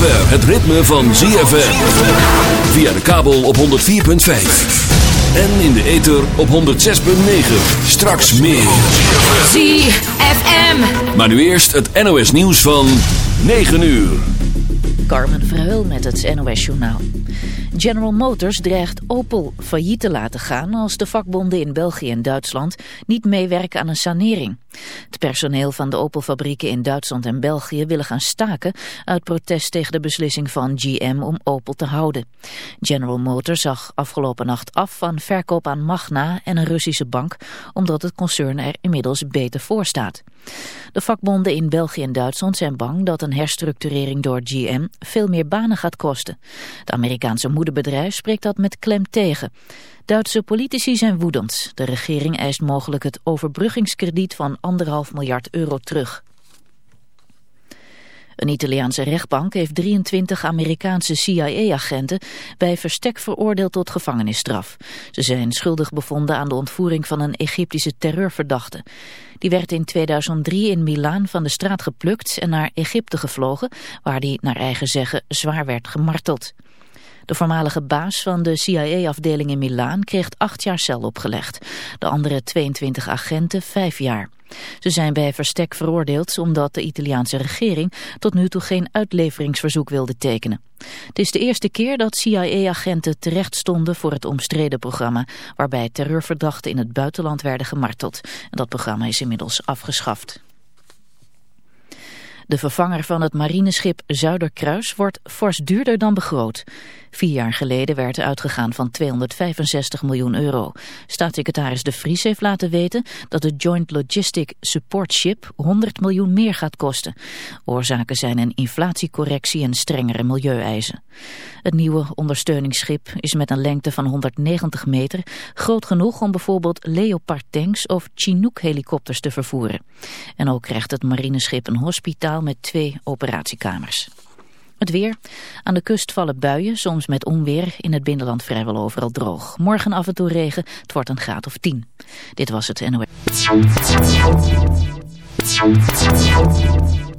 zover het ritme van ZFM. Via de kabel op 104.5. En in de ether op 106.9. Straks meer. ZFM. Maar nu eerst het NOS nieuws van 9 uur. Carmen Verheul met het NOS Journaal. General Motors dreigt Opel failliet te laten gaan als de vakbonden in België en Duitsland niet meewerken aan een sanering. Het personeel van de Opel-fabrieken in Duitsland en België willen gaan staken uit protest tegen de beslissing van GM om Opel te houden. General Motors zag afgelopen nacht af van verkoop aan Magna en een Russische bank, omdat het concern er inmiddels beter voor staat. De vakbonden in België en Duitsland zijn bang dat een herstructurering door GM veel meer banen gaat kosten. Het Amerikaanse moederbedrijf spreekt dat met klem tegen. Duitse politici zijn woedend. De regering eist mogelijk het overbruggingskrediet van anderhalf miljard euro terug. Een Italiaanse rechtbank heeft 23 Amerikaanse CIA-agenten bij verstek veroordeeld tot gevangenisstraf. Ze zijn schuldig bevonden aan de ontvoering van een Egyptische terreurverdachte. Die werd in 2003 in Milaan van de straat geplukt en naar Egypte gevlogen, waar die naar eigen zeggen zwaar werd gemarteld. De voormalige baas van de CIA-afdeling in Milaan kreeg acht jaar cel opgelegd. De andere 22 agenten vijf jaar. Ze zijn bij verstek veroordeeld omdat de Italiaanse regering tot nu toe geen uitleveringsverzoek wilde tekenen. Het is de eerste keer dat CIA-agenten terecht stonden voor het omstreden programma waarbij terreurverdachten in het buitenland werden gemarteld. En dat programma is inmiddels afgeschaft. De vervanger van het marineschip Zuiderkruis wordt fors duurder dan begroot. Vier jaar geleden werd er uitgegaan van 265 miljoen euro. Staatssecretaris De Vries heeft laten weten dat de Joint Logistic Support Ship 100 miljoen meer gaat kosten. Oorzaken zijn een inflatiecorrectie en strengere milieueisen. Het nieuwe ondersteuningsschip is met een lengte van 190 meter groot genoeg om bijvoorbeeld Leopard tanks of Chinook helikopters te vervoeren. En ook krijgt het marineschip een hospitaal met twee operatiekamers. Het weer. Aan de kust vallen buien, soms met onweer. In het binnenland vrijwel overal droog. Morgen af en toe regen. Het wordt een graad of 10. Dit was het NOS.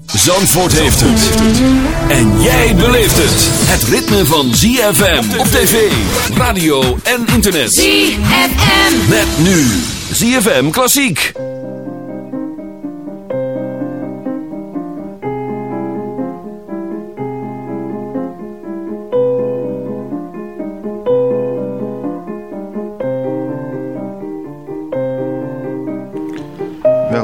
Zandvoort heeft het. En jij beleeft het. Het ritme van ZFM op tv, radio en internet. ZFM. Met nu ZFM Klassiek.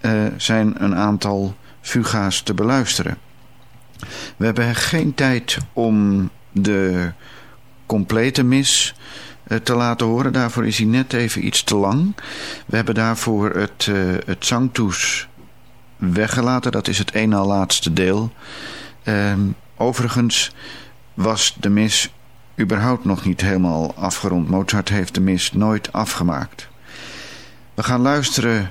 uh, zijn een aantal fuga's te beluisteren. We hebben geen tijd om de complete mis uh, te laten horen. Daarvoor is hij net even iets te lang. We hebben daarvoor het, uh, het zangtoes weggelaten. Dat is het een na laatste deel. Um, overigens was de mis überhaupt nog niet helemaal afgerond. Mozart heeft de mis nooit afgemaakt. We gaan luisteren